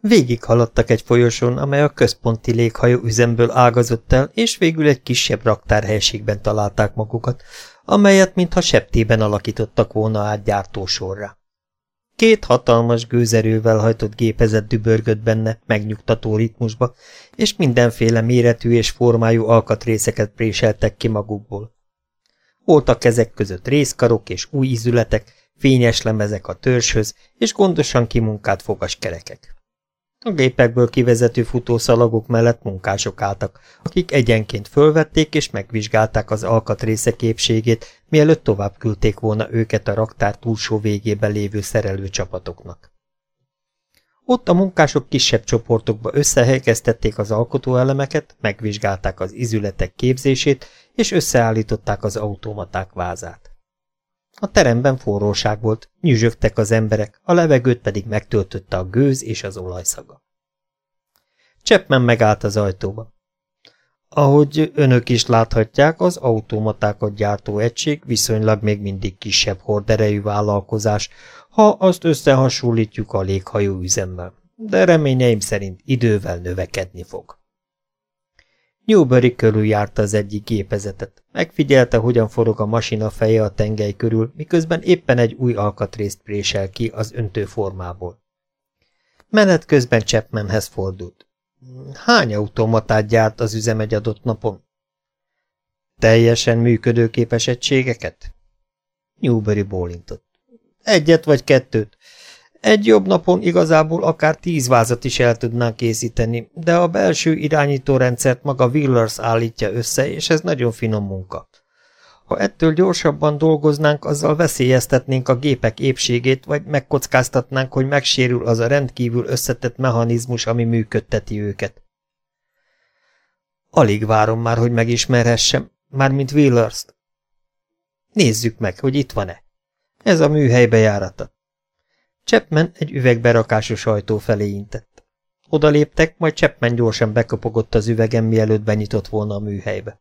Végig haladtak egy folyosón, amely a központi léghajó üzemből ágazott el, és végül egy kisebb raktárhelységben találták magukat, amelyet mintha septében alakítottak volna át gyártósorra. Két hatalmas gőzerővel hajtott gépezet dübörgött benne, megnyugtató ritmusba, és mindenféle méretű és formájú alkatrészeket préseltek ki magukból. Voltak ezek között részkarok és új ízületek, fényes lemezek a törzshöz, és gondosan kimunkált fogaskerekek. A gépekből kivezető futószalagok mellett munkások álltak, akik egyenként fölvették és megvizsgálták az alkatrészek épségét, mielőtt tovább küldték volna őket a raktár túlsó végében lévő szerelőcsapatoknak. Ott a munkások kisebb csoportokba összehelyeztették az alkotóelemeket, megvizsgálták az izületek képzését, és összeállították az automaták vázát. A teremben forróság volt, nyüzsögtek az emberek, a levegőt pedig megtöltötte a gőz és az olajszaga. Chapman megállt az ajtóba. Ahogy önök is láthatják, az automatákat gyártó egység viszonylag még mindig kisebb horderejű vállalkozás, ha azt összehasonlítjuk a léghajó üzemmel, de reményeim szerint idővel növekedni fog. Newbury körül járta az egyik gépezetet. Megfigyelte, hogyan forog a masina feje a tengely körül, miközben éppen egy új alkatrészt présel ki az öntőformából. Menet közben Chapmanhez fordult. Hány automatát gyárt az üzem egy adott napon? Teljesen működőképes egységeket? Newbury bólintott. Egyet vagy kettőt. Egy jobb napon igazából akár tíz vázat is el tudnánk készíteni, de a belső irányítórendszert maga Willers állítja össze, és ez nagyon finom munka. Ha ettől gyorsabban dolgoznánk, azzal veszélyeztetnénk a gépek épségét, vagy megkockáztatnánk, hogy megsérül az a rendkívül összetett mechanizmus, ami működteti őket. Alig várom már, hogy megismerhessem, mármint Willers-t. Nézzük meg, hogy itt van-e. Ez a műhely bejárata. Chapman egy üvegberakásos ajtó felé intett. Oda léptek, majd Chapman gyorsan bekopogott az üvegen, mielőtt benyitott volna a műhelybe.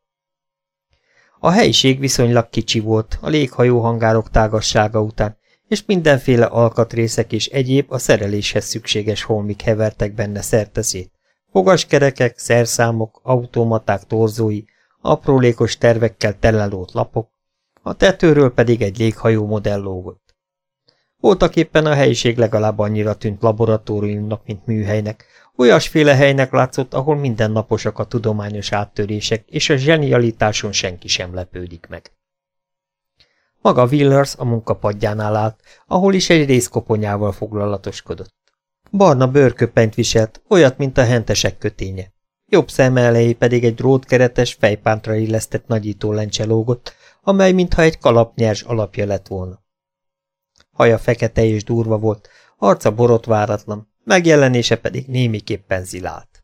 A helyiség viszonylag kicsi volt, a léghajó hangárok tágassága után, és mindenféle alkatrészek és egyéb a szereléshez szükséges holmik hevertek benne szerteszét. Fogaskerekek, szerszámok, automaták torzói, aprólékos tervekkel telelót lapok, a tetőről pedig egy léghajó modell lógott. Voltak éppen a helyiség legalább annyira tűnt laboratóriumnak, mint műhelynek. Olyasféle helynek látszott, ahol mindennaposak a tudományos áttörések, és a zsenialitáson senki sem lepődik meg. Maga Willers a munkapadjánál állt, ahol is egy részkoponyával foglalatoskodott. Barna bőrköpenyt viselt, olyat, mint a hentesek köténye. Jobb szem elejé pedig egy drótkeretes, fejpántra illesztett nagyító lencse lógott, amely mintha egy kalapnyers alapja lett volna. Haja fekete és durva volt, arca borotváratlan, megjelenése pedig némiképpen zilált.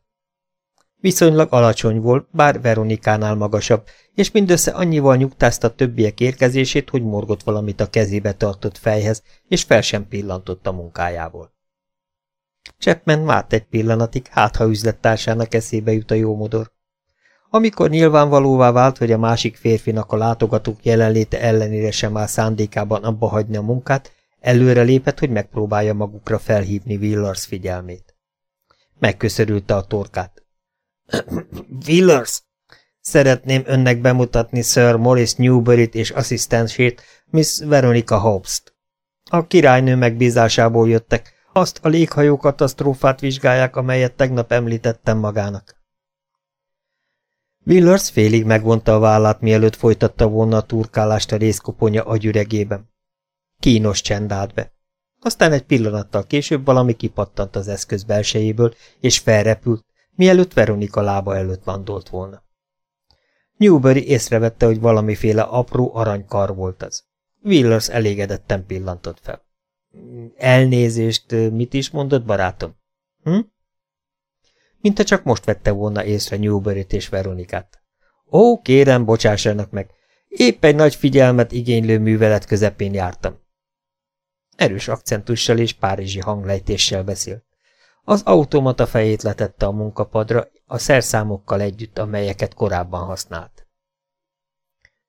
Viszonylag alacsony volt, bár Veronikánál magasabb, és mindössze annyival nyugtázta többiek érkezését, hogy morgott valamit a kezébe tartott fejhez, és fel sem pillantott a munkájából. Chapman várt egy pillanatig, hát ha üzlettársának eszébe jut a jó modor. Amikor nyilvánvalóvá vált, hogy a másik férfinak a látogatók jelenléte ellenére sem áll szándékában abba hagyni a munkát, Előre lépett, hogy megpróbálja magukra felhívni Willars figyelmét. Megköszörülte a torkát. Willars! Szeretném önnek bemutatni Sir Morris Newbury-t és asszisztensét, Miss Veronica Hobbs-t. A királynő megbízásából jöttek, azt a léghajó katasztrófát vizsgálják, amelyet tegnap említettem magának. Willers félig megvonta a vállát, mielőtt folytatta volna a turkálást a részkoponya agyüregében. Kínos csend állt be. Aztán egy pillanattal később valami kipattant az eszköz belsejéből, és felrepült, mielőtt Veronika lába előtt landolt volna. Newbury észrevette, hogy valamiféle apró aranykar volt az. Willers elégedetten pillantott fel. Elnézést, mit is mondott, barátom? Hm? Mintha csak most vette volna észre Newbury-t és Veronikát. Ó, kérem, bocsássanak meg, épp egy nagy figyelmet igénylő művelet közepén jártam. Erős akcentussal és párizsi hanglejtéssel beszélt. Az automata fejét letette a munkapadra, a szerszámokkal együtt, amelyeket korábban használt.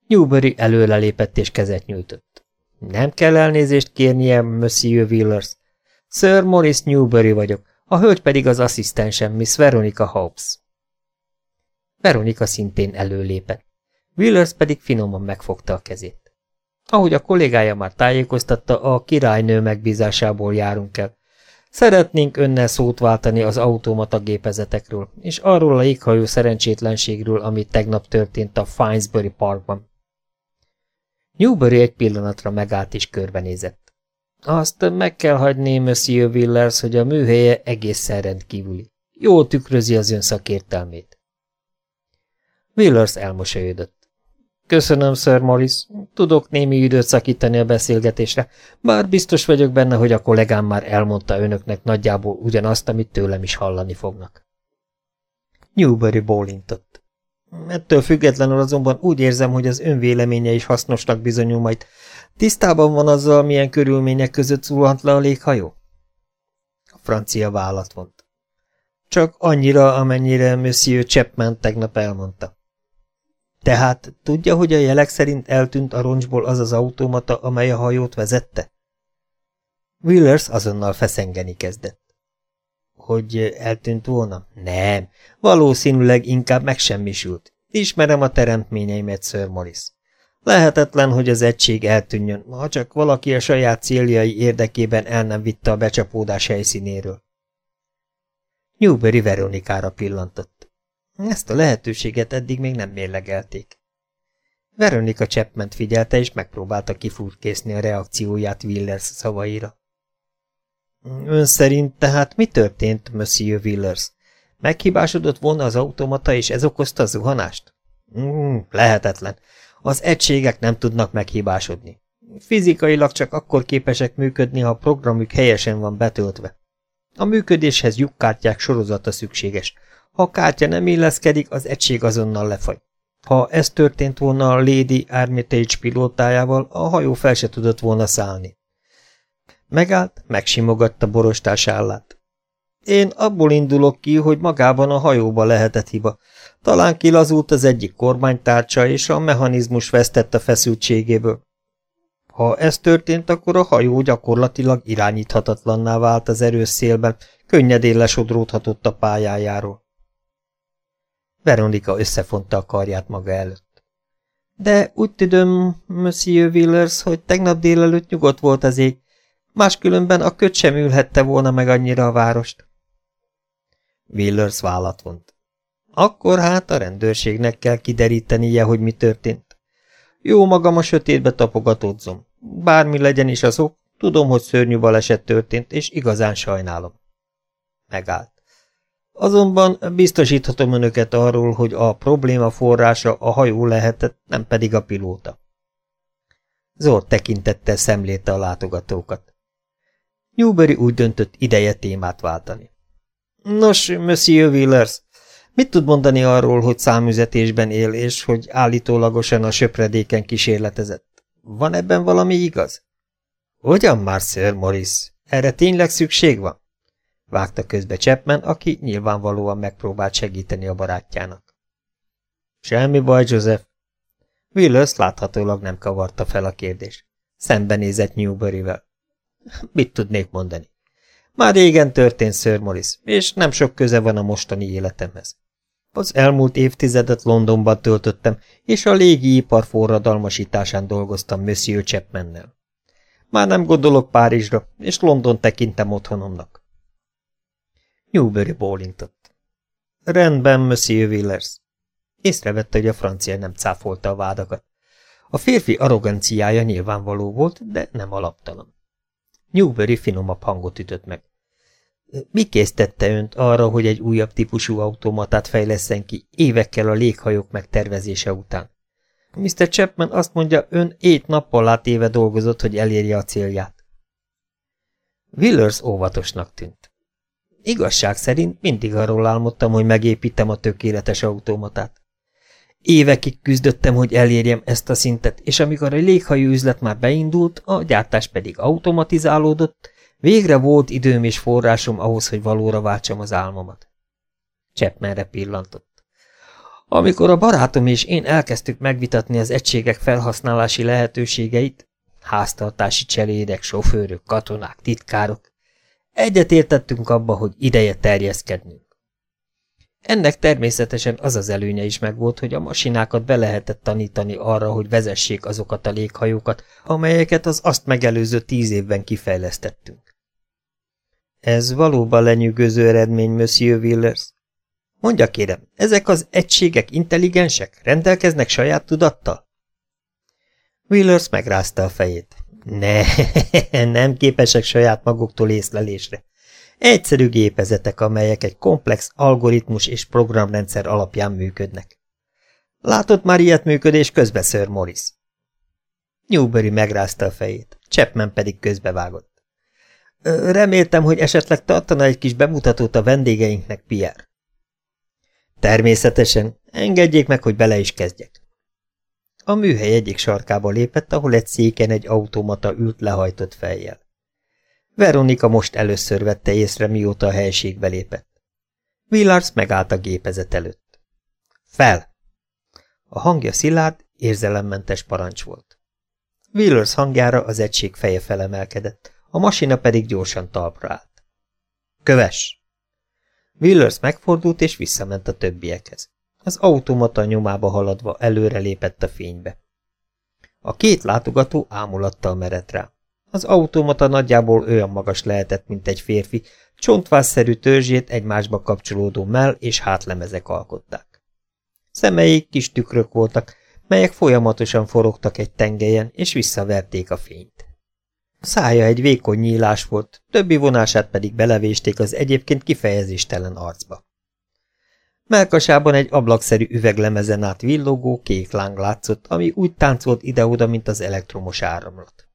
Newbury előrelépett és kezet nyújtott. Nem kell elnézést kérnie, Monsieur Willers. Sir Morris Newbury vagyok, a hölgy pedig az asszisztensem, Miss Veronica Hobbs. Veronika szintén előlépett. Willers pedig finoman megfogta a kezét. Ahogy a kollégája már tájékoztatta, a királynő megbízásából járunk el. Szeretnénk önnel szót váltani az automata gépezetekről, és arról a éghajó szerencsétlenségről, ami tegnap történt a Finesbury Parkban. Newbury egy pillanatra megállt és körbenézett. Azt meg kell hagyni, Monsieur Willers, hogy a műhelye egészen rendkívüli. Jól tükrözi az ön szakértelmét. Willers elmosolyodott. Köszönöm, Sir Morris. Tudok némi időt szakítani a beszélgetésre, bár biztos vagyok benne, hogy a kollégám már elmondta önöknek nagyjából ugyanazt, amit tőlem is hallani fognak. Newbury bólintott. Ettől függetlenül azonban úgy érzem, hogy az önvéleménye is hasznosnak bizonyul majd. Tisztában van azzal, milyen körülmények között szúrhat le a léghajó? A francia vállat vont. Csak annyira, amennyire Monsieur Chapman tegnap elmondta. Tehát tudja, hogy a jelek szerint eltűnt a roncsból az az automata, amely a hajót vezette? Willers azonnal feszengeni kezdett. Hogy eltűnt volna? Nem, valószínűleg inkább megsemmisült. Ismerem a teremtményeimet, Sir Morris. Lehetetlen, hogy az egység eltűnjön, ha csak valaki a saját céljai érdekében el nem vitte a becsapódás helyszínéről. Newbury Veronikára pillantott. Ezt a lehetőséget eddig még nem mérlegelték. Veronika Chapman figyelte, és megpróbálta kifurkészni a reakcióját Willers szavaira. Ön szerint tehát mi történt, Monsieur Willers? Meghibásodott volna az automata, és ez okozta a zuhanást? Mm, lehetetlen. Az egységek nem tudnak meghibásodni. Fizikailag csak akkor képesek működni, ha a programjuk helyesen van betöltve. A működéshez lyukkártyák sorozata szükséges, ha a kártya nem illeszkedik, az egység azonnal lefagy. Ha ez történt volna a Lady Armitage pilótájával, a hajó fel se tudott volna szállni. Megállt, megsimogatta borostás állát. Én abból indulok ki, hogy magában a hajóba lehetett hiba. Talán kilazult az egyik kormánytárcsa, és a mechanizmus vesztett a feszültségéből. Ha ez történt, akkor a hajó gyakorlatilag irányíthatatlanná vált az erős szélben, könnyedén lesodródhatott a pályájáról. Veronika összefonta a karját maga előtt. De úgy tudom, Monsieur Willers, hogy tegnap délelőtt nyugodt volt az ég, máskülönben a köt sem ülhette volna meg annyira a várost. Willers vállat vont. Akkor hát a rendőrségnek kell kiderítenie, hogy mi történt. Jó magam a sötétbe tapogatódzom. Bármi legyen is az ok, tudom, hogy szörnyű baleset történt, és igazán sajnálom. Megállt. Azonban biztosíthatom önöket arról, hogy a probléma forrása a hajó lehetett, nem pedig a pilóta. Zord tekintettel szemlélte a látogatókat. Newbury úgy döntött ideje témát váltani. Nos, Monsieur Willers, mit tud mondani arról, hogy számüzetésben él, és hogy állítólagosan a söpredéken kísérletezett? Van ebben valami igaz? Hogyan már, Sir Morris? Erre tényleg szükség van? Vágta közbe Chapman, aki nyilvánvalóan megpróbált segíteni a barátjának. Semmi baj, Joseph. Willis láthatólag nem kavarta fel a kérdést. Szembenézett Newbury-vel. Mit tudnék mondani? Már régen történt Sir Morris, és nem sok köze van a mostani életemhez. Az elmúlt évtizedet Londonban töltöttem, és a légipar forradalmasításán dolgoztam Monsieur Chapmannel. Már nem gondolok Párizsra, és London tekintem otthonomnak. Newbury bólintott. Rendben, Monsieur Willers. Észrevette, hogy a francia nem cáfolta a vádakat. A férfi arroganciája nyilvánvaló volt, de nem alaptalan. Newbury finomabb hangot ütött meg. Mi késztette önt arra, hogy egy újabb típusú automatát fejleszen ki évekkel a léghajók megtervezése után? Mr. Chapman azt mondja, ön ét nappal átéve dolgozott, hogy elérje a célját. Willers óvatosnak tűnt. Igazság szerint mindig arról álmodtam, hogy megépítem a tökéletes automatát. Évekig küzdöttem, hogy elérjem ezt a szintet, és amikor a léghajó üzlet már beindult, a gyártás pedig automatizálódott, végre volt időm és forrásom ahhoz, hogy valóra váltsam az álmomat. Chapmanre pillantott. Amikor a barátom és én elkezdtük megvitatni az egységek felhasználási lehetőségeit, háztartási cselédek, sofőrök, katonák, titkárok, Egyet értettünk abba, hogy ideje terjeszkednünk. Ennek természetesen az az előnye is megvolt, hogy a masinákat be lehetett tanítani arra, hogy vezessék azokat a léghajókat, amelyeket az azt megelőző tíz évben kifejlesztettünk. Ez valóban lenyűgöző eredmény, Monsieur Willers. Mondja kérem, ezek az egységek intelligensek? Rendelkeznek saját tudattal? Willers megrázta a fejét. Ne, nem képesek saját maguktól észlelésre. Egyszerű gépezetek, amelyek egy komplex algoritmus és programrendszer alapján működnek. Látott már ilyet működés közbe, Sir Morris? Newbury megrázta a fejét, Chapman pedig közbevágott. Reméltem, hogy esetleg tartana egy kis bemutatót a vendégeinknek, Pierre. Természetesen, engedjék meg, hogy bele is kezdjek. A műhely egyik sarkába lépett, ahol egy széken egy automata ült lehajtott fejjel. Veronika most először vette észre, mióta a helységbe lépett. Villars megállt a gépezet előtt. Fel! A hangja szilárd, érzelemmentes parancs volt. Villars hangjára az egység feje felemelkedett, a masina pedig gyorsan talpra állt. Köves! Willers megfordult és visszament a többiekhez. Az automata nyomába haladva előre lépett a fénybe. A két látogató ámulattal merett rá. Az automata nagyjából olyan magas lehetett, mint egy férfi, csontvásszerű törzsét egymásba kapcsolódó mell és hátlemezek alkották. Szemeik kis tükrök voltak, melyek folyamatosan forogtak egy tengelyen, és visszaverték a fényt. A szája egy vékony nyílás volt, többi vonását pedig belevésték az egyébként kifejezéstelen arcba. Melkasában egy ablakszerű üveglemezen át villogó kék láng látszott, ami úgy táncolt ide-oda, mint az elektromos áramlat.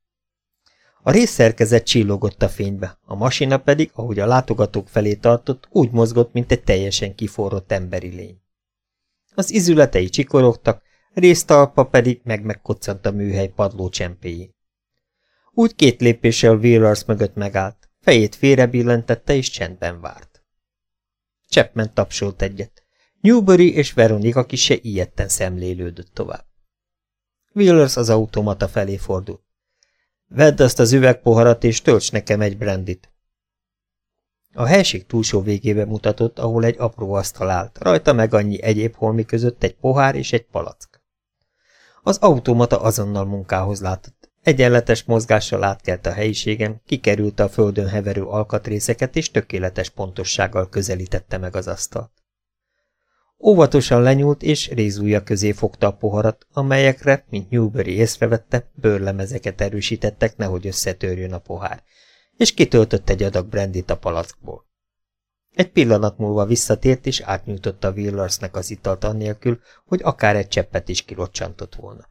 A részszerkezet csillogott a fénybe, a masina pedig, ahogy a látogatók felé tartott, úgy mozgott, mint egy teljesen kiforrott emberi lény. Az izületei csikorogtak, résztalpa pedig meg-megkoccant a műhely padló csempéjén. Úgy két lépéssel Willars mögött megállt, fejét félrebillentette és csendben várt. Chapman tapsolt egyet. Newbury és Veronika kis se ilyetten szemlélődött tovább. Willers az automata felé fordult. Vedd azt az üvegpoharat, és tölts nekem egy brandit. A helység túlsó végébe mutatott, ahol egy apró asztal állt, rajta meg annyi egyéb holmi között egy pohár és egy palack. Az automata azonnal munkához látott. Egyenletes mozgással átkelt a helyiségen, kikerült a földön heverő alkatrészeket, és tökéletes pontossággal közelítette meg az asztalt. Óvatosan lenyúlt, és rézúja közé fogta a poharat, amelyekre, mint Newbury észrevette, bőrlemezeket erősítettek, nehogy összetörjön a pohár, és kitöltött egy adag brandit a palackból. Egy pillanat múlva visszatért, és átnyújtotta Willarsnek az italt annélkül, hogy akár egy cseppet is kirocsantott volna.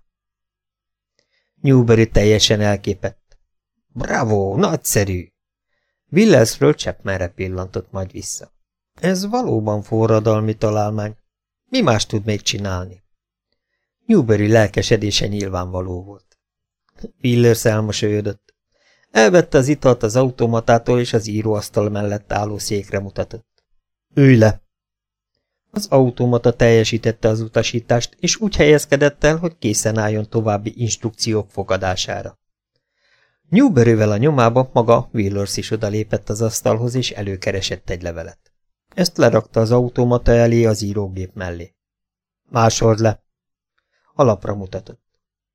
Newbury teljesen elképett. Bravo, nagyszerű! Willersről Chapmanre pillantott majd vissza. Ez valóban forradalmi találmány. Mi más tud még csinálni? Newbury lelkesedése nyilvánvaló volt. Willers elmosolyodott. Elvette az italt az automatától, és az íróasztal mellett álló székre mutatott. Ülj le! Az automata teljesítette az utasítást, és úgy helyezkedett el, hogy készen álljon további instrukciók fogadására. Newberryvel a nyomába maga Willers is odalépett az asztalhoz, és előkeresett egy levelet. Ezt lerakta az automata elé az írógép mellé. Másold le! Alapra mutatott.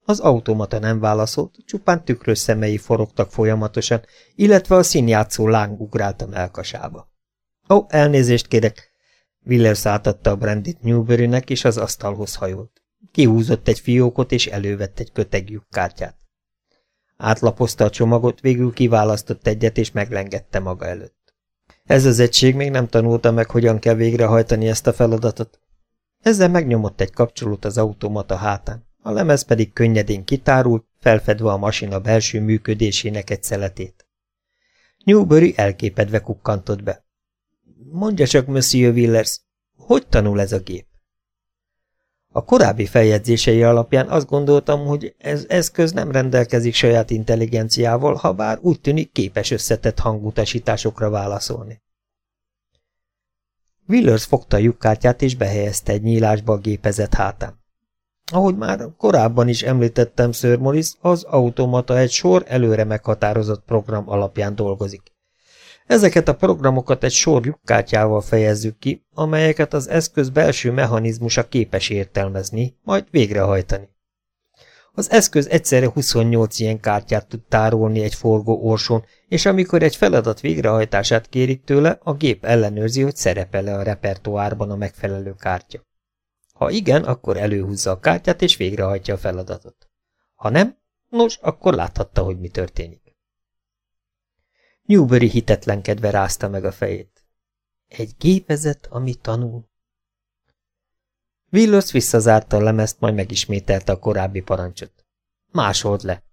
Az automata nem válaszolt, csupán tükrös szemei forogtak folyamatosan, illetve a színjátszó láng ugrált a melkasába. Ó, elnézést kérek! Willers átadta a brandit Newburynek, és az asztalhoz hajolt. Kihúzott egy fiókot, és elővett egy köteg kártyát. Átlapozta a csomagot, végül kiválasztott egyet, és meglengette maga előtt. Ez az egység még nem tanulta meg, hogyan kell végrehajtani ezt a feladatot. Ezzel megnyomott egy kapcsolót az automata hátán, a lemez pedig könnyedén kitárult, felfedve a masina belső működésének egy szeletét. Newbury elképedve kukkantott be. Mondja csak, Monsieur Willers, hogy tanul ez a gép? A korábbi feljegyzései alapján azt gondoltam, hogy ez eszköz nem rendelkezik saját intelligenciával, ha bár úgy tűnik képes összetett hangutasításokra válaszolni. Willers fogta a lyukkártyát és behelyezte egy nyílásba a gépezet hátán. Ahogy már korábban is említettem, Sir Morris, az automata egy sor előre meghatározott program alapján dolgozik. Ezeket a programokat egy sor lyukkártyával fejezzük ki, amelyeket az eszköz belső mechanizmusa képes értelmezni, majd végrehajtani. Az eszköz egyszerre 28 ilyen kártyát tud tárolni egy forgó orsón, és amikor egy feladat végrehajtását kérik tőle, a gép ellenőrzi, hogy szerepel-e a repertoárban a megfelelő kártya. Ha igen, akkor előhúzza a kártyát és végrehajtja a feladatot. Ha nem, nos, akkor láthatta, hogy mi történik. Newbury hitetlenkedve rázta meg a fejét. Egy gépezet, ami tanul. Willows visszazárta a lemezt, majd megismételte a korábbi parancsot. Másold le.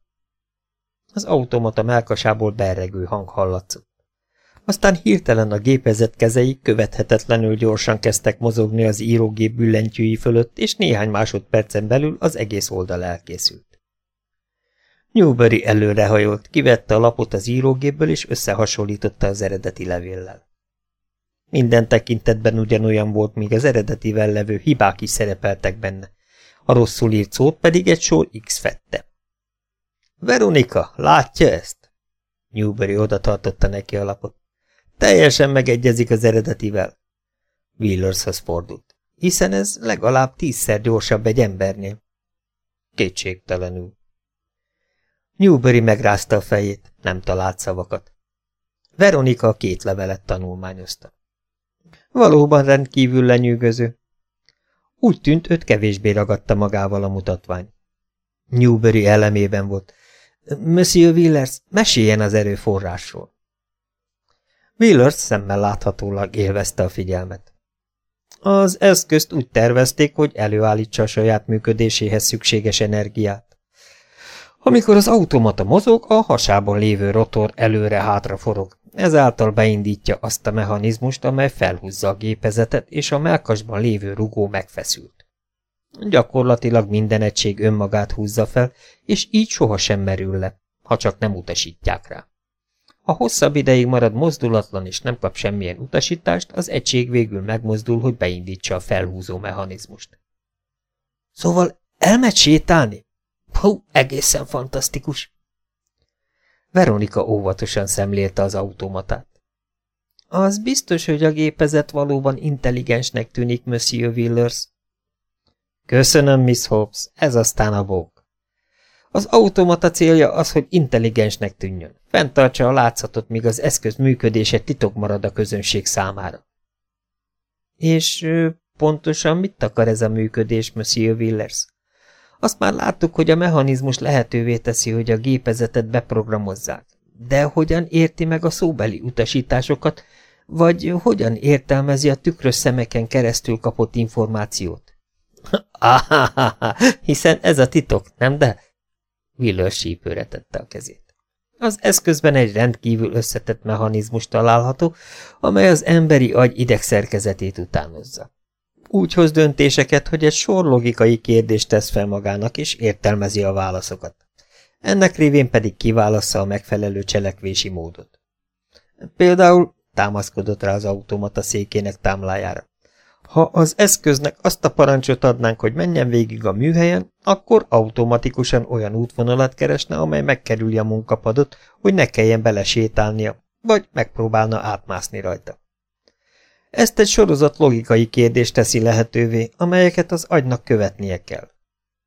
Az automata melkasából berregő hang hallatszott. Aztán hirtelen a gépezet kezei követhetetlenül gyorsan kezdtek mozogni az írógép billentyűi fölött, és néhány másodpercen belül az egész oldal elkészült. Newbury előrehajolt, kivette a lapot az írógépből, és összehasonlította az eredeti levéllel. Minden tekintetben ugyanolyan volt, míg az eredetivel levő hibák is szerepeltek benne. A rosszul írt szót pedig egy sor X fette. Veronika, látja ezt? Newbury oda tartotta neki a lapot. Teljesen megegyezik az eredetivel. Wheelershoz fordult. Hiszen ez legalább tízszer gyorsabb egy embernél. Kétségtelenül. Newbury megrázta a fejét, nem talált szavakat. Veronika a két levelet tanulmányozta. Valóban rendkívül lenyűgöző. Úgy tűnt, őt kevésbé ragadta magával a mutatvány. Newbury elemében volt. Monsieur Willers, meséljen az erőforrásról. Willers szemmel láthatólag élvezte a figyelmet. Az eszközt úgy tervezték, hogy előállítsa a saját működéséhez szükséges energiát. Amikor az automata mozog, a hasában lévő rotor előre-hátra forog. Ezáltal beindítja azt a mechanizmust, amely felhúzza a gépezetet, és a melkasban lévő rugó megfeszült. Gyakorlatilag minden egység önmagát húzza fel, és így sohasem merül le, ha csak nem utasítják rá. Ha hosszabb ideig marad mozdulatlan és nem kap semmilyen utasítást, az egység végül megmozdul, hogy beindítsa a felhúzó mechanizmust. Szóval elmegy sétálni? Hú, egészen fantasztikus! Veronika óvatosan szemlélte az automatát. Az biztos, hogy a gépezet valóban intelligensnek tűnik, Monsieur Willers. Köszönöm, Miss Hobbs, ez aztán a bók. Az automata célja az, hogy intelligensnek tűnjön. Fenntartsa a látszatot, míg az eszköz működése titok marad a közönség számára. És pontosan mit akar ez a működés, Monsieur Willers? Azt már láttuk, hogy a mechanizmus lehetővé teszi, hogy a gépezetet beprogramozzák. De hogyan érti meg a szóbeli utasításokat, vagy hogyan értelmezi a tükrös szemeken keresztül kapott információt? Áháháhá, hiszen ez a titok, nem de? Willer sípőre tette a kezét. Az eszközben egy rendkívül összetett mechanizmus található, amely az emberi agy idegszerkezetét utánozza. Úgy hoz döntéseket, hogy egy sor logikai kérdést tesz fel magának, és értelmezi a válaszokat. Ennek révén pedig kiválassza a megfelelő cselekvési módot. Például támaszkodott rá az automata székének támlájára. Ha az eszköznek azt a parancsot adnánk, hogy menjen végig a műhelyen, akkor automatikusan olyan útvonalat keresne, amely megkerüli a munkapadot, hogy ne kelljen belesétálnia, vagy megpróbálna átmászni rajta. Ezt egy sorozat logikai kérdést teszi lehetővé, amelyeket az agynak követnie kell.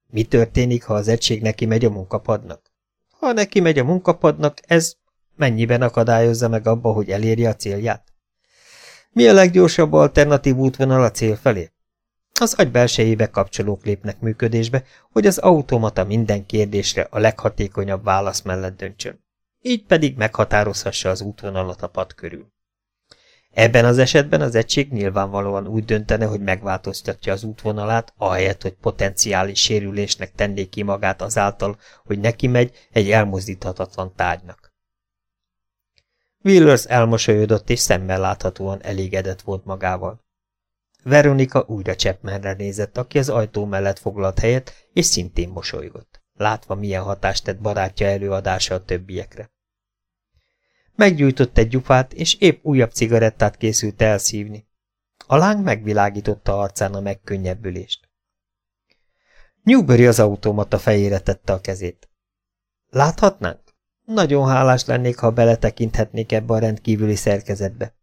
Mi történik, ha az egység neki megy a munkapadnak? Ha neki megy a munkapadnak, ez mennyiben akadályozza meg abba, hogy elérje a célját? Mi a leggyorsabb alternatív útvonal a cél felé? Az agy belsejébe kapcsolók lépnek működésbe, hogy az automata minden kérdésre a leghatékonyabb válasz mellett döntsön. Így pedig meghatározhassa az útvonalat a pad körül. Ebben az esetben az egység nyilvánvalóan úgy döntene, hogy megváltoztatja az útvonalát, ahelyett, hogy potenciális sérülésnek tenné ki magát azáltal, hogy neki megy egy elmozdíthatatlan tárgynak. Willers elmosolyodott és szemmel láthatóan elégedett volt magával. Veronika újra Chapmanre nézett, aki az ajtó mellett foglalt helyet, és szintén mosolygott, látva milyen hatást tett barátja előadása a többiekre. Meggyújtott egy gyufát, és épp újabb cigarettát készült elszívni. A láng megvilágította arcán a megkönnyebbülést. Newbury az automata fejére tette a kezét. Láthatnánk? Nagyon hálás lennék, ha beletekinthetnék ebbe a rendkívüli szerkezetbe.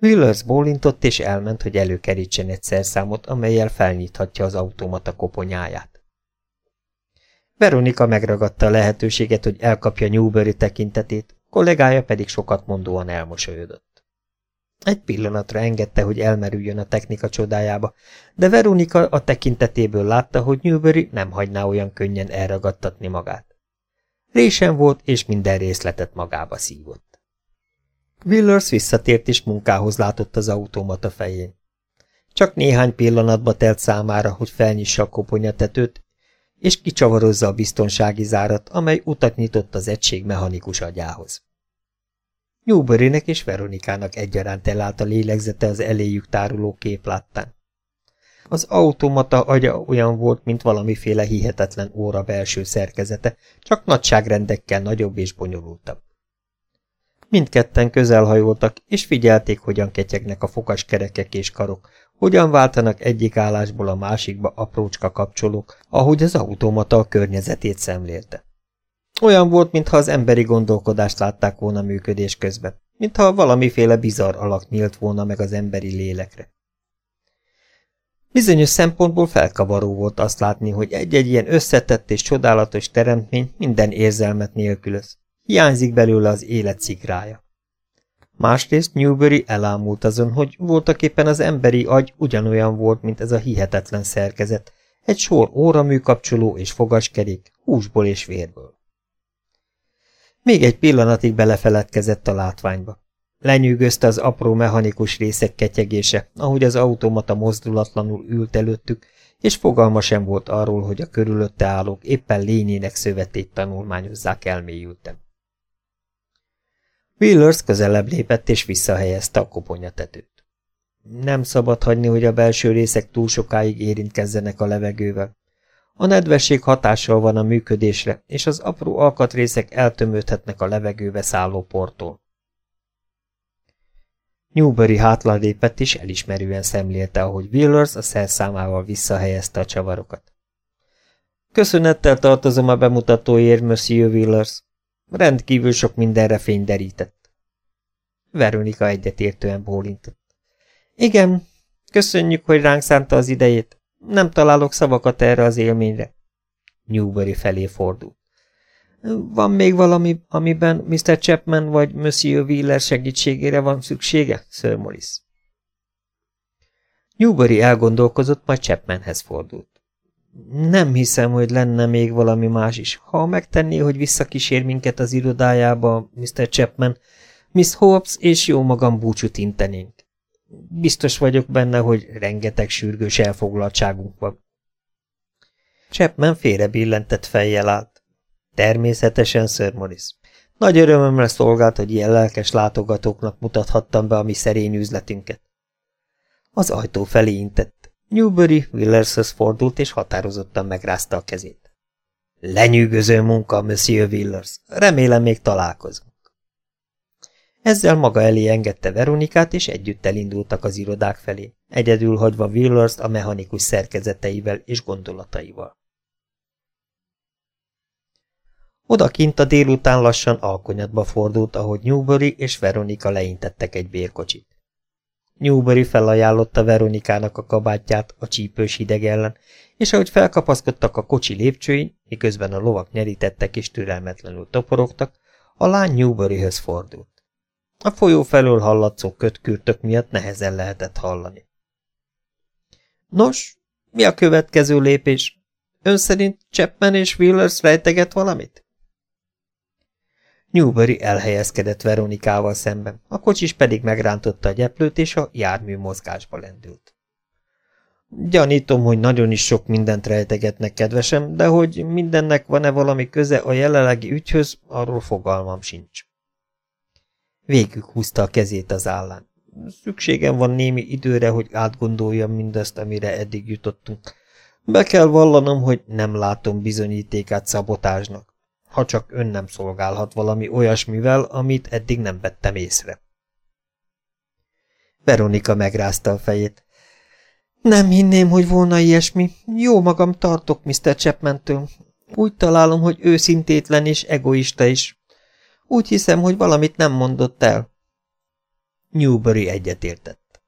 Willers bólintott és elment, hogy előkerítsen egy szerszámot, amelyel felnyithatja az automata koponyáját. Veronika megragadta a lehetőséget, hogy elkapja Newbury tekintetét, kollégája pedig sokat mondóan elmosolyodott. Egy pillanatra engedte, hogy elmerüljön a technika csodájába, de Veronika a tekintetéből látta, hogy Newbury nem hagyná olyan könnyen elragadtatni magát. Résen volt, és minden részletet magába szívott. Willers visszatért és munkához látott az automata fején. Csak néhány pillanatba telt számára, hogy felnyissa a koponyatetőt, és kicsavarozza a biztonsági zárat, amely utat nyitott az egység mechanikus agyához. Newburynek és Veronikának egyaránt elállt a lélegzete az eléjük táruló kép láttán. Az automata agya olyan volt, mint valamiféle hihetetlen óra belső szerkezete, csak nagyságrendekkel nagyobb és bonyolultabb. Mindketten közelhajoltak, és figyelték, hogyan ketyegnek a fokaskerekek és karok, hogyan váltanak egyik állásból a másikba aprócska kapcsolók, ahogy az automata a környezetét szemlélte. Olyan volt, mintha az emberi gondolkodást látták volna működés közben, mintha valamiféle bizarr alak nyílt volna meg az emberi lélekre. Bizonyos szempontból felkavaró volt azt látni, hogy egy-egy ilyen összetett és csodálatos teremtmény minden érzelmet nélkülöz. Hiányzik belőle az élet szikrája. Másrészt Newbury elámult azon, hogy voltaképpen az emberi agy ugyanolyan volt, mint ez a hihetetlen szerkezet, egy sor óraműkapcsoló és fogaskerék, húsból és vérből. Még egy pillanatig belefeledkezett a látványba. Lenyűgözte az apró mechanikus részek ketyegése, ahogy az automata mozdulatlanul ült előttük, és fogalma sem volt arról, hogy a körülötte állók éppen lényének szövetét tanulmányozzák elmélyültem. Willers közelebb lépett és visszahelyezte a koponyatetőt. Nem szabad hagyni, hogy a belső részek túl sokáig érintkezzenek a levegővel. A nedvesség hatással van a működésre, és az apró alkatrészek eltömődhetnek a levegőbe szálló portól. Newbury hátlalépett és elismerően szemlélte, ahogy Willers a szerszámával visszahelyezte a csavarokat. Köszönettel tartozom a bemutatóért, Monsieur Willers. Rendkívül sok mindenre fény derített. Veronika egyetértően bólintott. Igen, köszönjük, hogy ránk szánta az idejét. Nem találok szavakat erre az élményre. Newbury felé fordult. Van még valami, amiben Mr. Chapman vagy Monsieur Wheeler segítségére van szüksége, Sir Morris? Newbury elgondolkozott, majd Chapmanhez fordult. Nem hiszem, hogy lenne még valami más is. Ha megtenné, hogy visszakísér minket az irodájába, Mr. Chapman, Miss Hobbs és jó magam búcsút intenénk. Biztos vagyok benne, hogy rengeteg sürgős elfoglaltságunk van. Chapman félre billentett fejjel állt. Természetesen, Sir Morris. Nagy örömömre szolgált, hogy ilyen lelkes látogatóknak mutathattam be a mi szerény üzletünket. Az ajtó felé intett. Newbury Willershez fordult, és határozottan megrázta a kezét. Lenyűgöző munka, Monsieur Willers. Remélem még találkozunk. Ezzel maga elé engedte Veronikát, és együtt elindultak az irodák felé, egyedül hagyva Willers a mechanikus szerkezeteivel és gondolataival. Odakint a délután lassan alkonyatba fordult, ahogy Newbury és Veronika leintettek egy bérkocsit. Newbury felajánlotta Veronikának a kabátját a csípős hideg ellen, és ahogy felkapaszkodtak a kocsi lépcsőin, miközben a lovak nyerítettek és türelmetlenül toporogtak, a lány Newburyhöz fordult. A folyó felől hallatszó kötkürtök miatt nehezen lehetett hallani. Nos, mi a következő lépés? Ön szerint Chapman és Willers rejteget valamit? Newbury elhelyezkedett Veronikával szemben, a kocsis pedig megrántotta a gyeplőt, és a jármű mozgásba lendült. Gyanítom, hogy nagyon is sok mindent rejtegetnek, kedvesem, de hogy mindennek van-e valami köze a jelenlegi ügyhöz, arról fogalmam sincs. Végig húzta a kezét az állán. Szükségem van némi időre, hogy átgondoljam mindazt, amire eddig jutottunk. Be kell vallanom, hogy nem látom bizonyítékát szabotásnak ha csak ön nem szolgálhat valami olyasmivel, amit eddig nem vettem észre. Veronika megrázta a fejét. Nem hinném, hogy volna ilyesmi. Jó magam tartok Mr. Chapman-től. Úgy találom, hogy őszintétlen és egoista is. Úgy hiszem, hogy valamit nem mondott el. Newbury egyetértett.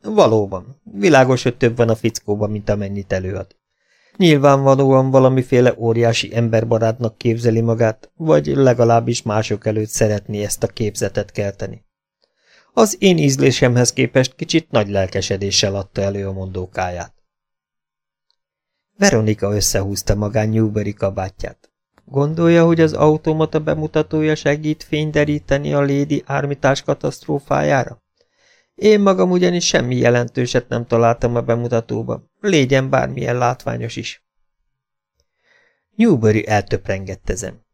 Valóban, világos, hogy több van a fickóban, mint amennyit előad. Nyilvánvalóan valamiféle óriási emberbarátnak képzeli magát, vagy legalábbis mások előtt szeretné ezt a képzetet kelteni. Az én ízlésemhez képest kicsit nagy lelkesedéssel adta elő a mondókáját. Veronika összehúzta magán Newbury kabátját. Gondolja, hogy az automata bemutatója segít fényderíteni a Lady Ármitás katasztrófájára? Én magam ugyanis semmi jelentőset nem találtam a bemutatóban, légyen bármilyen látványos is. Newbury eltöprengett ezen.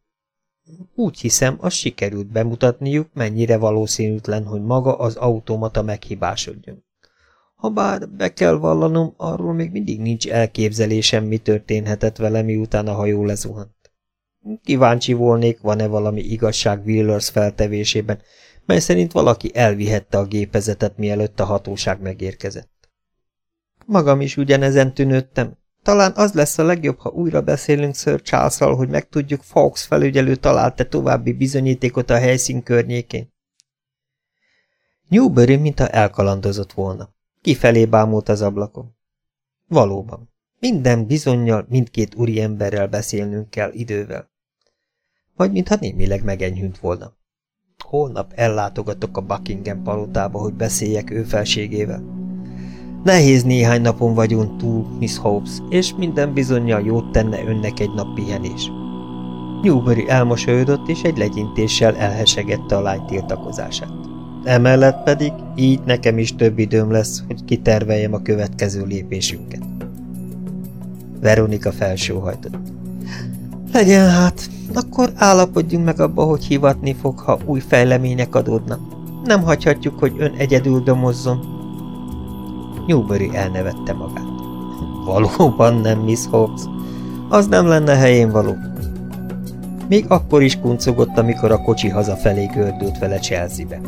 Úgy hiszem, az sikerült bemutatniuk, mennyire valószínűtlen, hogy maga az automata meghibásodjon. Habár be kell vallanom, arról még mindig nincs elképzelésem, mi történhetett vele, miután a hajó lezuhant. Kíváncsi volnék, van-e valami igazság Willers feltevésében, mely szerint valaki elvihette a gépezetet, mielőtt a hatóság megérkezett. Magam is ugyanezen tűnődtem. Talán az lesz a legjobb, ha újra beszélünk Sir charles hogy megtudjuk, Fawkes felügyelő talált-e további bizonyítékot a helyszín környékén. Newbury, mintha elkalandozott volna. Kifelé bámult az ablakon. Valóban, minden bizonyal mindkét úri emberrel beszélnünk kell idővel. Vagy mintha némileg megenyhűnt volna. Holnap ellátogatok a Buckingham palotába, hogy beszéljek ő felségével. Nehéz néhány napon vagyunk túl, Miss Hobbs, és minden bizonyal jót tenne önnek egy nap pihenés. Newbury elmosolyodott, és egy legyintéssel elhesegette a lány tiltakozását. Emellett pedig így nekem is több időm lesz, hogy kiterveljem a következő lépésünket. Veronika felsóhajtott. Legyen hát, akkor állapodjunk meg abba, hogy hivatni fog, ha új fejlemények adódnak. Nem hagyhatjuk, hogy ön egyedül domozzon. Newbury elnevette magát. Valóban nem, Miss Hobbs. Az nem lenne helyén való. Még akkor is kuncogott, amikor a kocsi hazafelé gördült vele Chelsea-be.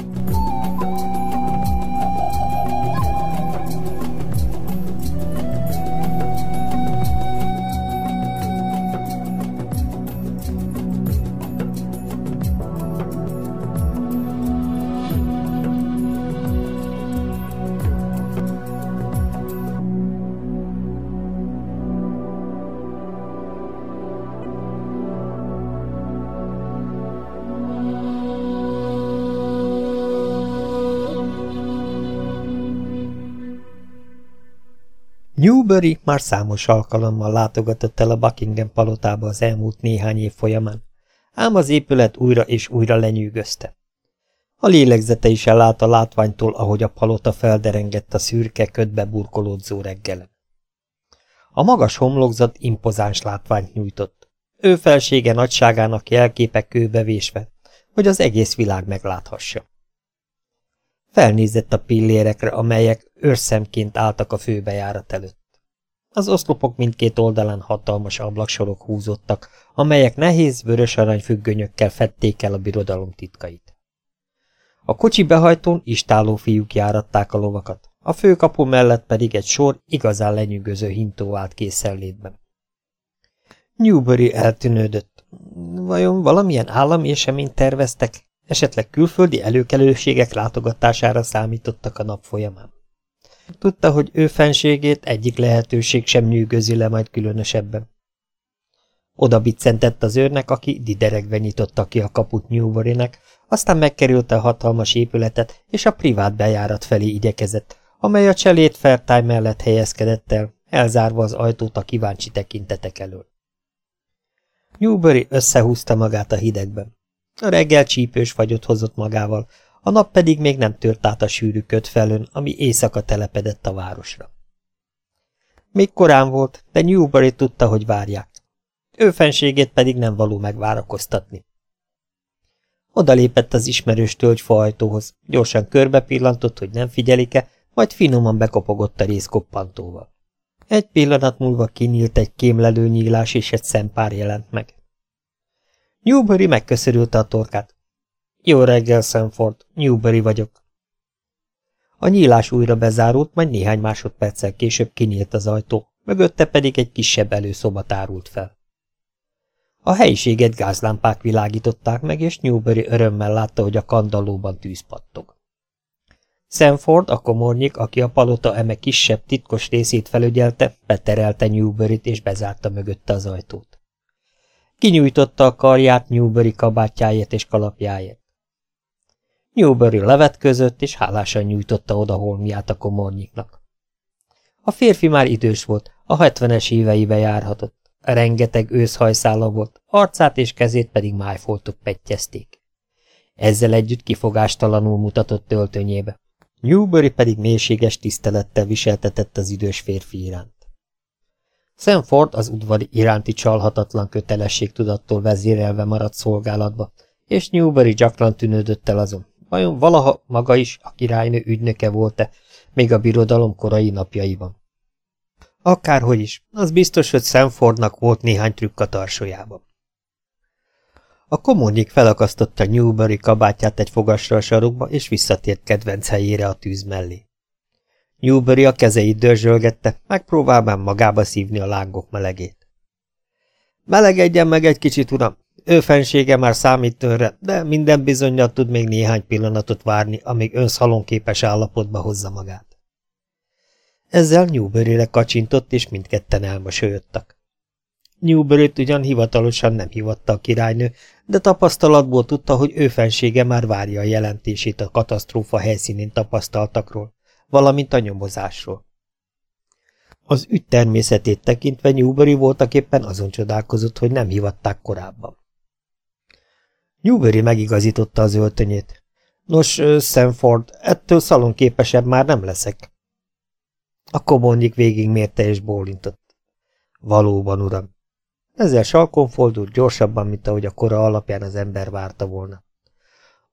Newbury már számos alkalommal látogatott el a Buckingham palotába az elmúlt néhány év folyamán, ám az épület újra és újra lenyűgözte. A lélegzete is elállt a látványtól, ahogy a palota felderengett a szürke, ködbe burkolódzó reggelen. A magas homlokzat impozáns látványt nyújtott. Ő felsége nagyságának jelképek kőbevésve, hogy az egész világ megláthassa. Felnézett a pillérekre, amelyek őrszemként álltak a főbejárat előtt. Az oszlopok mindkét oldalán hatalmas ablaksorok húzottak, amelyek nehéz, vörös arany függönyökkel fették el a birodalom titkait. A kocsi behajtón istáló fiúk járatták a lovakat, a főkapu mellett pedig egy sor igazán lenyűgöző hintó állt készenlétben. Newbury eltűnődött. Vajon valamilyen állami eseményt terveztek? Esetleg külföldi előkelőségek látogatására számítottak a nap folyamán. Tudta, hogy ő fenségét egyik lehetőség sem nyűgözi le majd különösebben. Oda biccentett az őrnek, aki dideregve nyitotta ki a kaput Newburynek, aztán megkerülte a hatalmas épületet, és a privát bejárat felé igyekezett, amely a cselét Fertály mellett helyezkedett el, elzárva az ajtót a kíváncsi tekintetek elől. Newbury összehúzta magát a hidegben. A reggel csípős fagyot hozott magával, a nap pedig még nem tört át a sűrű köt felön, ami éjszaka telepedett a városra. Még korán volt, de Newbury tudta, hogy várják. Ő fenségét pedig nem való megvárakoztatni. Oda lépett az ismerős tölgyfaajtóhoz, gyorsan körbe pillantott, hogy nem figyelik-e, majd finoman bekopogott a rész koppantóval. Egy pillanat múlva kinyílt egy kémlelő nyílás, és egy szempár jelent meg. Newbury megköszörülte a torkát. Jó reggel, Sanford. Newbury vagyok. A nyílás újra bezárult, majd néhány másodperccel később kinyílt az ajtó, mögötte pedig egy kisebb előszoba tárult fel. A helyiséget gázlámpák világították meg, és Newbury örömmel látta, hogy a kandallóban tűz pattog. Sanford, a komornyik, aki a palota eme kisebb, titkos részét felügyelte, beterelte Newbury-t és bezárta mögötte az ajtót. Kinyújtotta a karját Newbury kabátjáért és kalapjáért. Levet között, és hálásan nyújtotta oda holmiát a komornyiknak. A férfi már idős volt, a hetvenes éveibe járhatott. Rengeteg őszhajszála volt, arcát és kezét pedig májfoltok pettyezték. Ezzel együtt kifogástalanul mutatott töltönyébe. Newbury pedig mélységes tisztelettel viseltetett az idős férfi iránt. Sanford az udvari iránti csalhatatlan kötelességtudattól vezérelve maradt szolgálatba, és Newbury gyakran tűnődött el azon, vajon valaha maga is a királynő ügynöke volt-e, még a birodalom korai napjaiban. Akárhogy is, az biztos, hogy Sanfordnak volt néhány trükk a tarsójában. A kommunik felakasztotta Newbury kabátját egy fogasra a sarokba, és visszatért kedvenc helyére a tűz mellé. Newbury a kezeit dörzsölgette, megpróbálván magába szívni a lángok melegét. Melegedjen meg egy kicsit, uram! Ő fensége már számít önre, de minden bizonyat tud még néhány pillanatot várni, amíg önszalonképes állapotba hozza magát. Ezzel Newbury-re kacsintott, és mindketten elmosolyodtak. newbury ugyan hivatalosan nem hivatta a királynő, de tapasztalatból tudta, hogy ő fensége már várja a jelentését a katasztrófa helyszínén tapasztaltakról, valamint a nyomozásról. Az ügy természetét tekintve Newbury voltak éppen azon csodálkozott, hogy nem hivatták korábban. Newbury megigazította az öltönyét. Nos, Sanford, ettől szalonképesebb már nem leszek. A komonyik végigmérte és bólintott. Valóban, uram. Ezzel salkon fordult gyorsabban, mint ahogy a kora alapján az ember várta volna.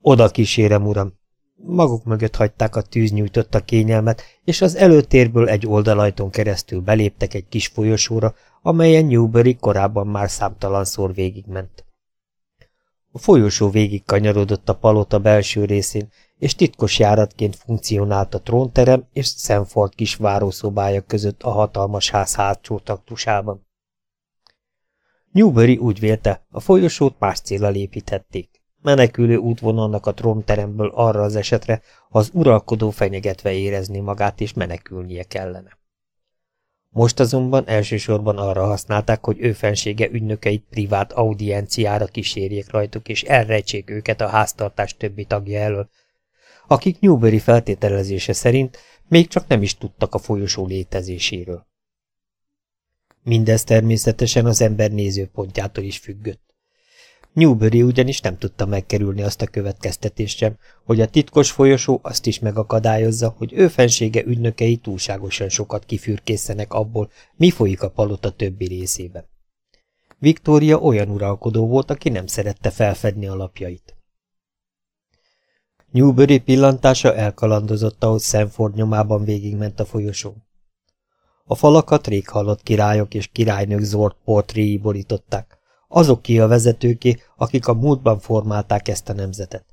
Oda kísérem, uram. Maguk mögött hagyták a tűznyújtott a kényelmet, és az előtérből egy oldalajton keresztül beléptek egy kis folyosóra, amelyen Newbury korábban már számtalanszor végigment. A folyosó végig kanyarodott a palota belső részén, és titkos járatként funkcionált a trónterem és Sanford kis várószobája között a hatalmas ház hátsó taktusában. Newbury úgy vélte, a folyosót más célra lépíthették. Menekülő útvonalnak a trónteremből arra az esetre, ha az uralkodó fenyegetve érezni magát és menekülnie kellene. Most azonban elsősorban arra használták, hogy ő fensége ügynökeit privát audienciára kísérjék rajtuk, és elrejtsék őket a háztartás többi tagja elől, akik Newbury feltételezése szerint még csak nem is tudtak a folyosó létezéséről. Mindez természetesen az ember nézőpontjától is függött. Newbury ugyanis nem tudta megkerülni azt a következtetést sem, hogy a titkos folyosó azt is megakadályozza, hogy ő fensége ügynökei túlságosan sokat kifürkészenek abból, mi folyik a palota többi részében. Viktória olyan uralkodó volt, aki nem szerette felfedni a lapjait. Newbury pillantása elkalandozott, ahogy Sanford nyomában végigment a folyosón. A falakat rég halott királyok és királynők zord portréi borították, azok ki a vezetőké, akik a múltban formálták ezt a nemzetet.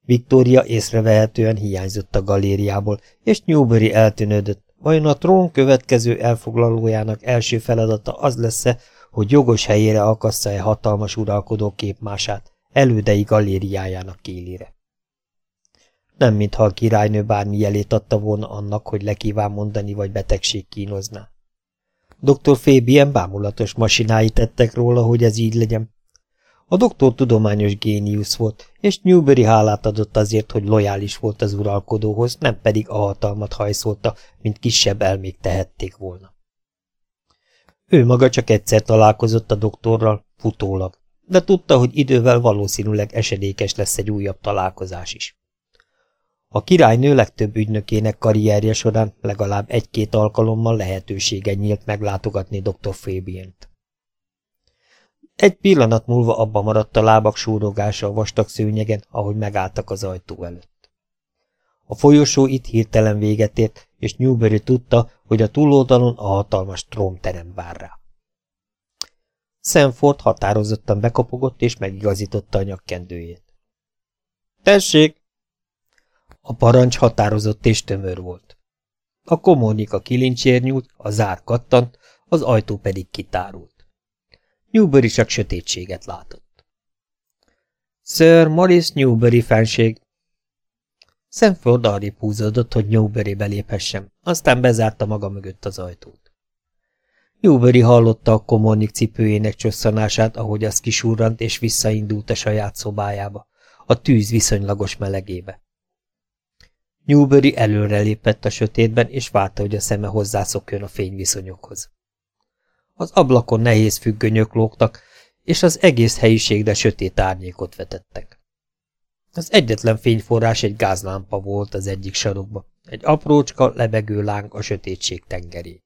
Viktória észrevehetően hiányzott a galériából, és Newbury eltűnődött, vajon a trón következő elfoglalójának első feladata az lesz-e, hogy jogos helyére akassza-e hatalmas uralkodó képmását, elődei galériájának kélére nem mintha a királynő bármi jelét adta volna annak, hogy lekíván mondani vagy betegség kínozná. Dr. Fébien bámulatos masinái tettek róla, hogy ez így legyen. A doktor tudományos géniusz volt, és Newbury hálát adott azért, hogy lojális volt az uralkodóhoz, nem pedig a hatalmat hajszolta, mint kisebb elmék tehették volna. Ő maga csak egyszer találkozott a doktorral, futólag, de tudta, hogy idővel valószínűleg esedékes lesz egy újabb találkozás is. A királynő legtöbb ügynökének karrierje során legalább egy-két alkalommal lehetősége nyílt meglátogatni dr. Fabient. Egy pillanat múlva abba maradt a lábak súrogása a vastag szőnyegen, ahogy megálltak az ajtó előtt. A folyosó itt hirtelen véget ért, és Newbury tudta, hogy a túloldalon a hatalmas trónterem vár rá. Sanford határozottan bekapogott és megigazította a nyakkendőjét. Tessék! A parancs határozott és tömör volt. A komornika kilincsér nyúlt, a zár kattant, az ajtó pedig kitárult. Newbury csak sötétséget látott. Sir Morris Newbury fenség. Sanford arrébb húzódott, hogy Newbury beléphessen, aztán bezárta maga mögött az ajtót. Newbury hallotta a komornik cipőjének csosszanását, ahogy az kisurrant és visszaindult a saját szobájába, a tűz viszonylagos melegébe. Newbury előre lépett a sötétben, és várta, hogy a szeme hozzászokjon a fényviszonyokhoz. Az ablakon nehéz függönyök lógtak, és az egész helyiségre sötét árnyékot vetettek. Az egyetlen fényforrás egy gázlámpa volt az egyik sarokba, egy aprócska, lebegő láng a sötétség tengeré.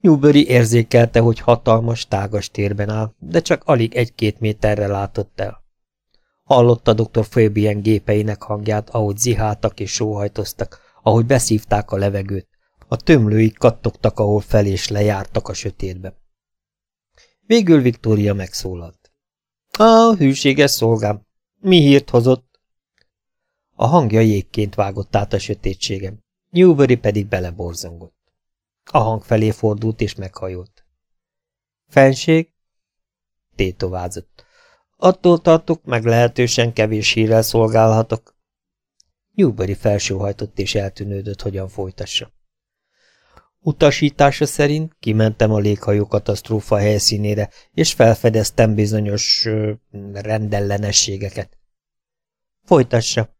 Newbury érzékelte, hogy hatalmas, tágas térben áll, de csak alig egy-két méterre látott el. Hallotta dr. Fabian gépeinek hangját, ahogy ziháltak és sóhajtoztak, ahogy beszívták a levegőt. A tömlőik kattogtak, ahol fel és lejártak a sötétbe. Végül Viktória megszólalt. Á, hűséges szolgám, mi hírt hozott? A hangja jégként vágott át a sötétségem, Newbury pedig beleborzongott. A hang felé fordult és meghajolt. Fenség? Tétovázott. Attól tartok, meglehetősen kevés hírrel szolgálhatok. Newbury felsóhajtott és eltűnődött, hogyan folytassa. Utasítása szerint kimentem a léghajó katasztrófa helyszínére, és felfedeztem bizonyos ö, rendellenességeket. Folytassa.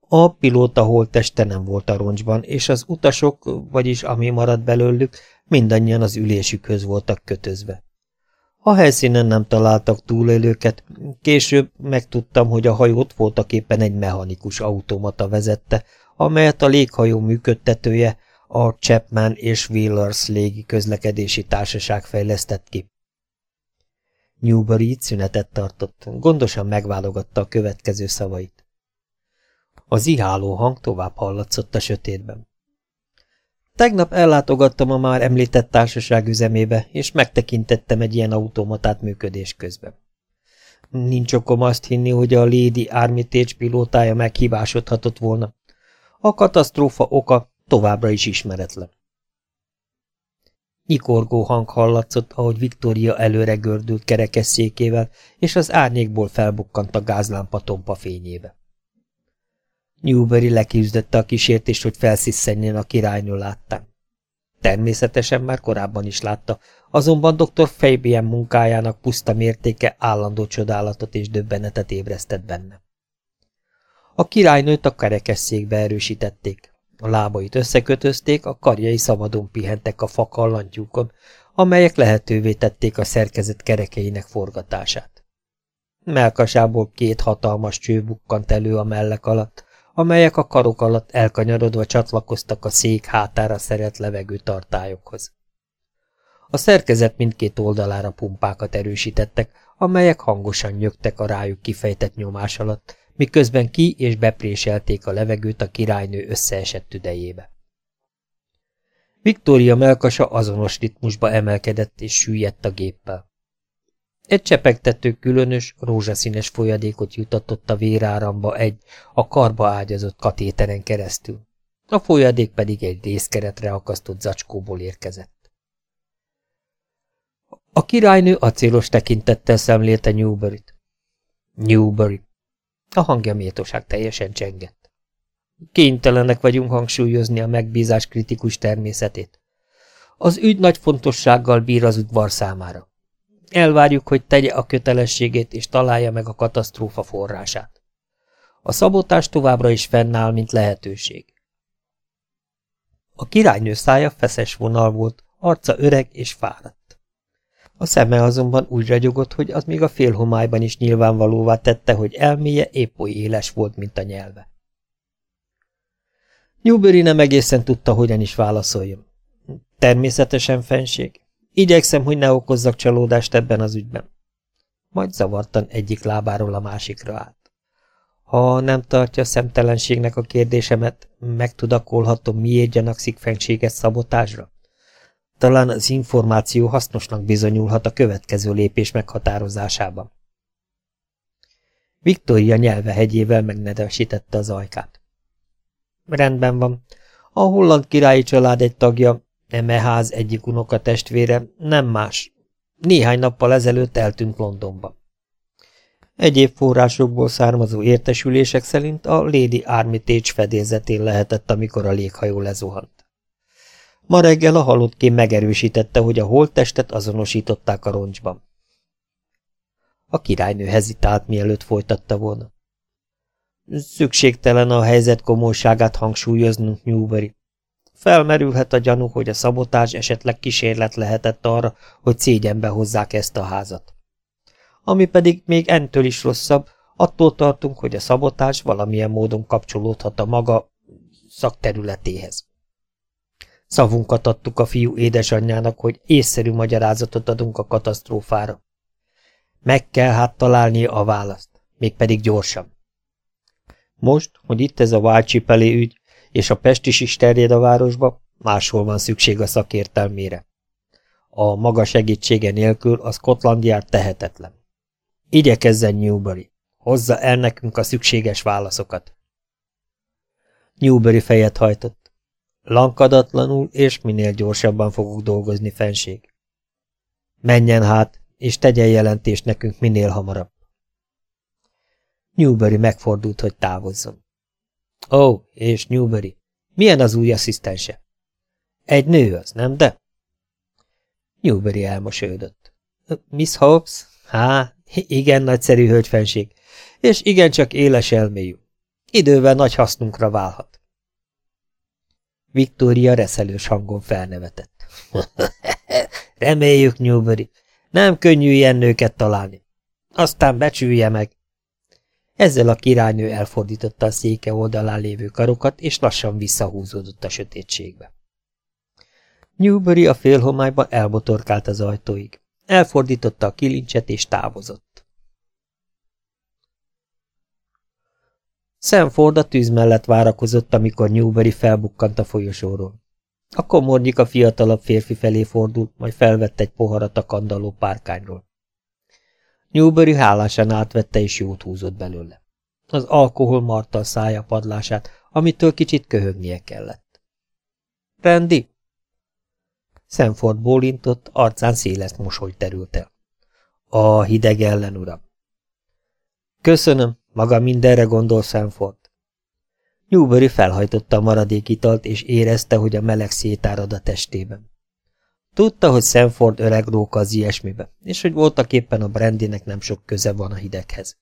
A pilóta holtteste nem volt a roncsban, és az utasok, vagyis ami maradt belőlük, mindannyian az ülésükhöz voltak kötözve. A helyszínen nem találtak túlélőket, később megtudtam, hogy a hajót voltak éppen egy mechanikus automata vezette, amelyet a léghajó működtetője, a Chapman és Wheelers légi közlekedési társaság fejlesztett ki. Newbury itt szünetet tartott, gondosan megválogatta a következő szavait. Az iháló hang tovább hallatszott a sötétben. Tegnap ellátogattam a már említett társaság üzemébe, és megtekintettem egy ilyen automatát működés közben. Nincs okom azt hinni, hogy a Lady Armitage pilótája meghibásodhatott volna. A katasztrófa oka továbbra is ismeretlen. Nyikorgó hang hallatszott, ahogy Viktória előre gördült kerekesszékével, és az árnyékból felbukkant a gázlámpa tompa fényébe. Newbury leküzdette a kísértést, hogy felszisszenjen a királynő láttán. Természetesen már korábban is látta, azonban dr. Fabian munkájának puszta mértéke állandó csodálatot és döbbenetet ébresztett benne. A királynőt a kerekesszékbe erősítették. A lábait összekötözték, a karjai szabadon pihentek a fakallantyúkon, amelyek lehetővé tették a szerkezet kerekeinek forgatását. Melkasából két hatalmas cső bukkant elő a mellek alatt, amelyek a karok alatt elkanyarodva csatlakoztak a szék hátára szeret levegő tartályokhoz. A szerkezet mindkét oldalára pumpákat erősítettek, amelyek hangosan nyögtek a rájuk kifejtett nyomás alatt, miközben ki és bepréselték a levegőt a királynő összeesett tüdejébe. Viktória melkasa azonos ritmusba emelkedett és süllyedt a géppel. Egy csepegtető különös, rózsaszínes folyadékot jutatott a véráramba egy, a karba ágyazott katéteren keresztül. A folyadék pedig egy részkeretre akasztott zacskóból érkezett. A királynő acélos tekintettel szemlélte Newbury-t. Newbury. A hangja méltóság teljesen csengett. Kénytelenek vagyunk hangsúlyozni a megbízás kritikus természetét. Az ügy nagy fontossággal bír az udvar számára. Elvárjuk, hogy tegye a kötelességét és találja meg a katasztrófa forrását. A szabotás továbbra is fennáll, mint lehetőség. A királynő szája feszes vonal volt, arca öreg és fáradt. A szeme azonban úgy ragyogott, hogy az még a félhomályban is nyilvánvalóvá tette, hogy elméje épp oly éles volt, mint a nyelve. Newbury nem egészen tudta, hogyan is válaszoljon. Természetesen fenség. Igyekszem, hogy ne okozzak csalódást ebben az ügyben. Majd zavartan egyik lábáról a másikra állt. Ha nem tartja szemtelenségnek a kérdésemet, megtudakolhatom, miért gyanakszik fenséges szabotásra? Talán az információ hasznosnak bizonyulhat a következő lépés meghatározásában. Viktória nyelve hegyével megnedesítette az ajkát. Rendben van. A holland királyi család egy tagja, Eme ház egyik unoka testvére nem más. Néhány nappal ezelőtt eltűnt Londonba. Egyéb forrásokból származó értesülések szerint a Lady Armitage fedélzetén lehetett, amikor a léghajó lezuhant. Ma reggel a halott kém megerősítette, hogy a holttestet azonosították a roncsban. A királynő hezitált, mielőtt folytatta volna. Szükségtelen a helyzet komolyságát hangsúlyoznunk, Newbury. Felmerülhet a gyanú, hogy a szabotás esetleg kísérlet lehetett arra, hogy szégyenbe hozzák ezt a házat. Ami pedig még entől is rosszabb, attól tartunk, hogy a szabotás valamilyen módon kapcsolódhat a maga szakterületéhez. Szavunkat adtuk a fiú édesanyjának, hogy észszerű magyarázatot adunk a katasztrófára. Meg kell hát találni a választ, mégpedig gyorsan. Most, hogy itt ez a válcsipelé ügy, és a pest is is terjed a városba, máshol van szükség a szakértelmére. A maga segítsége nélkül a Scotland Yard tehetetlen. Igyekezzen Newbury, hozza el nekünk a szükséges válaszokat. Newbury fejet hajtott. Lankadatlanul és minél gyorsabban fogok dolgozni, fenség. Menjen hát, és tegyen jelentést nekünk minél hamarabb. Newbury megfordult, hogy távozzon. Ó, oh, és Newbury, milyen az új asszisztense? Egy nő az, nem de? Newbury elmosődött. Miss Hobbs? Há, igen, nagyszerű hölgyfenség, és igencsak éles elmélyű. Idővel nagy hasznunkra válhat. Victoria reszelős hangon felnevetett. Reméljük, Newbury. Nem könnyű ilyen nőket találni. Aztán becsülje meg. Ezzel a királynő elfordította a széke oldalán lévő karokat, és lassan visszahúzódott a sötétségbe. Newbury a félhomályban elbotorkált az ajtóig. Elfordította a kilincset, és távozott. Sanford a tűz mellett várakozott, amikor Newbury felbukkant a folyosóról. A komornyik a fiatalabb férfi felé fordult, majd felvett egy poharat a kandalló párkányról. Newbury hálásan átvette és jót húzott belőle. Az alkohol marta a szája padlását, amitől kicsit köhögnie kellett. Rendi? Sanford bólintott, arcán széles mosoly terült el. A hideg ellen, uram. Köszönöm, maga mindenre gondol, Sanford. Newbury felhajtotta a maradék italt, és érezte, hogy a meleg szétárad a testében. Tudta, hogy Sanford öreg róka az ilyesmibe, és hogy voltak éppen a brandinek nem sok köze van a hideghez.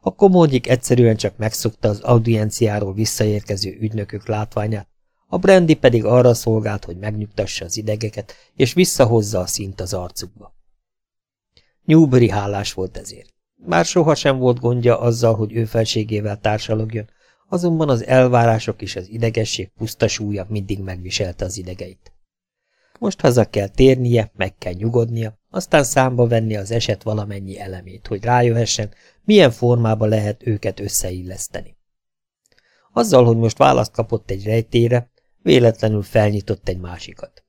A komódjik egyszerűen csak megszokta az audienciáról visszaérkező ügynökök látványát, a brandy pedig arra szolgált, hogy megnyugtassa az idegeket, és visszahozza a szint az arcukba. Newbury hálás volt ezért. Bár sohasem volt gondja azzal, hogy ő felségével társalogjon, azonban az elvárások és az idegesség puszta súlya mindig megviselte az idegeit. Most haza kell térnie, meg kell nyugodnia, aztán számba venni az eset valamennyi elemét, hogy rájöhessen, milyen formába lehet őket összeilleszteni. Azzal, hogy most választ kapott egy rejtére, véletlenül felnyitott egy másikat.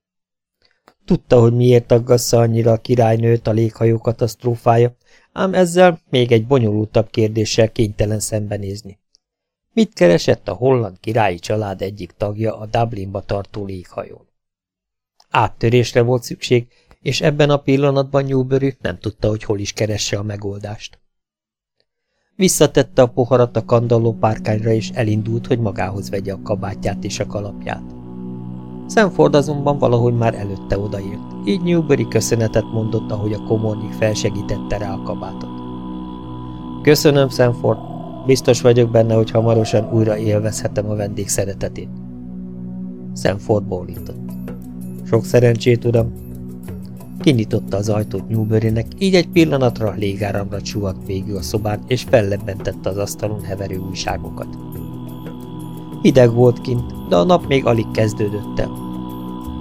Tudta, hogy miért aggassza annyira a királynőt a léghajó katasztrófája, ám ezzel még egy bonyolultabb kérdéssel kénytelen szembenézni. Mit keresett a holland királyi család egyik tagja a Dublinba tartó léghajón? Áttörésre volt szükség, és ebben a pillanatban Newbury nem tudta, hogy hol is keresse a megoldást. Visszatette a poharat a kandalló párkányra, és elindult, hogy magához vegye a kabátját és a kalapját. Sanford azonban valahogy már előtte odaért, így Newbury köszönetet mondott, ahogy a komornyik felsegítette rá a kabátot. Köszönöm, Sanford, biztos vagyok benne, hogy hamarosan újra élvezhetem a vendég szeretetét. Sanford bólintott. Sok szerencsét, uram! Kinyitotta az ajtót Newburynek, így egy pillanatra légáramra csúvadt végül a szobán, és fellebbentette az asztalon heverő újságokat. Hideg volt kint, de a nap még alig kezdődött el.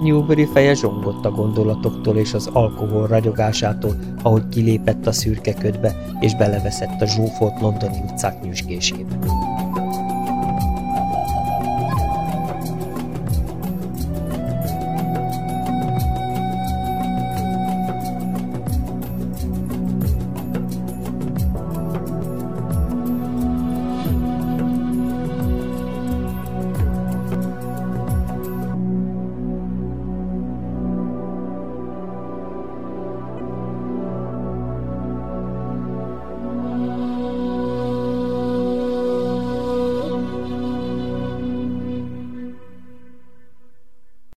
Newbury feje zsongott a gondolatoktól és az alkohol ragyogásától, ahogy kilépett a szürke ködbe, és beleveszett a zsúfolt londoni utcák nyüzsgésébe.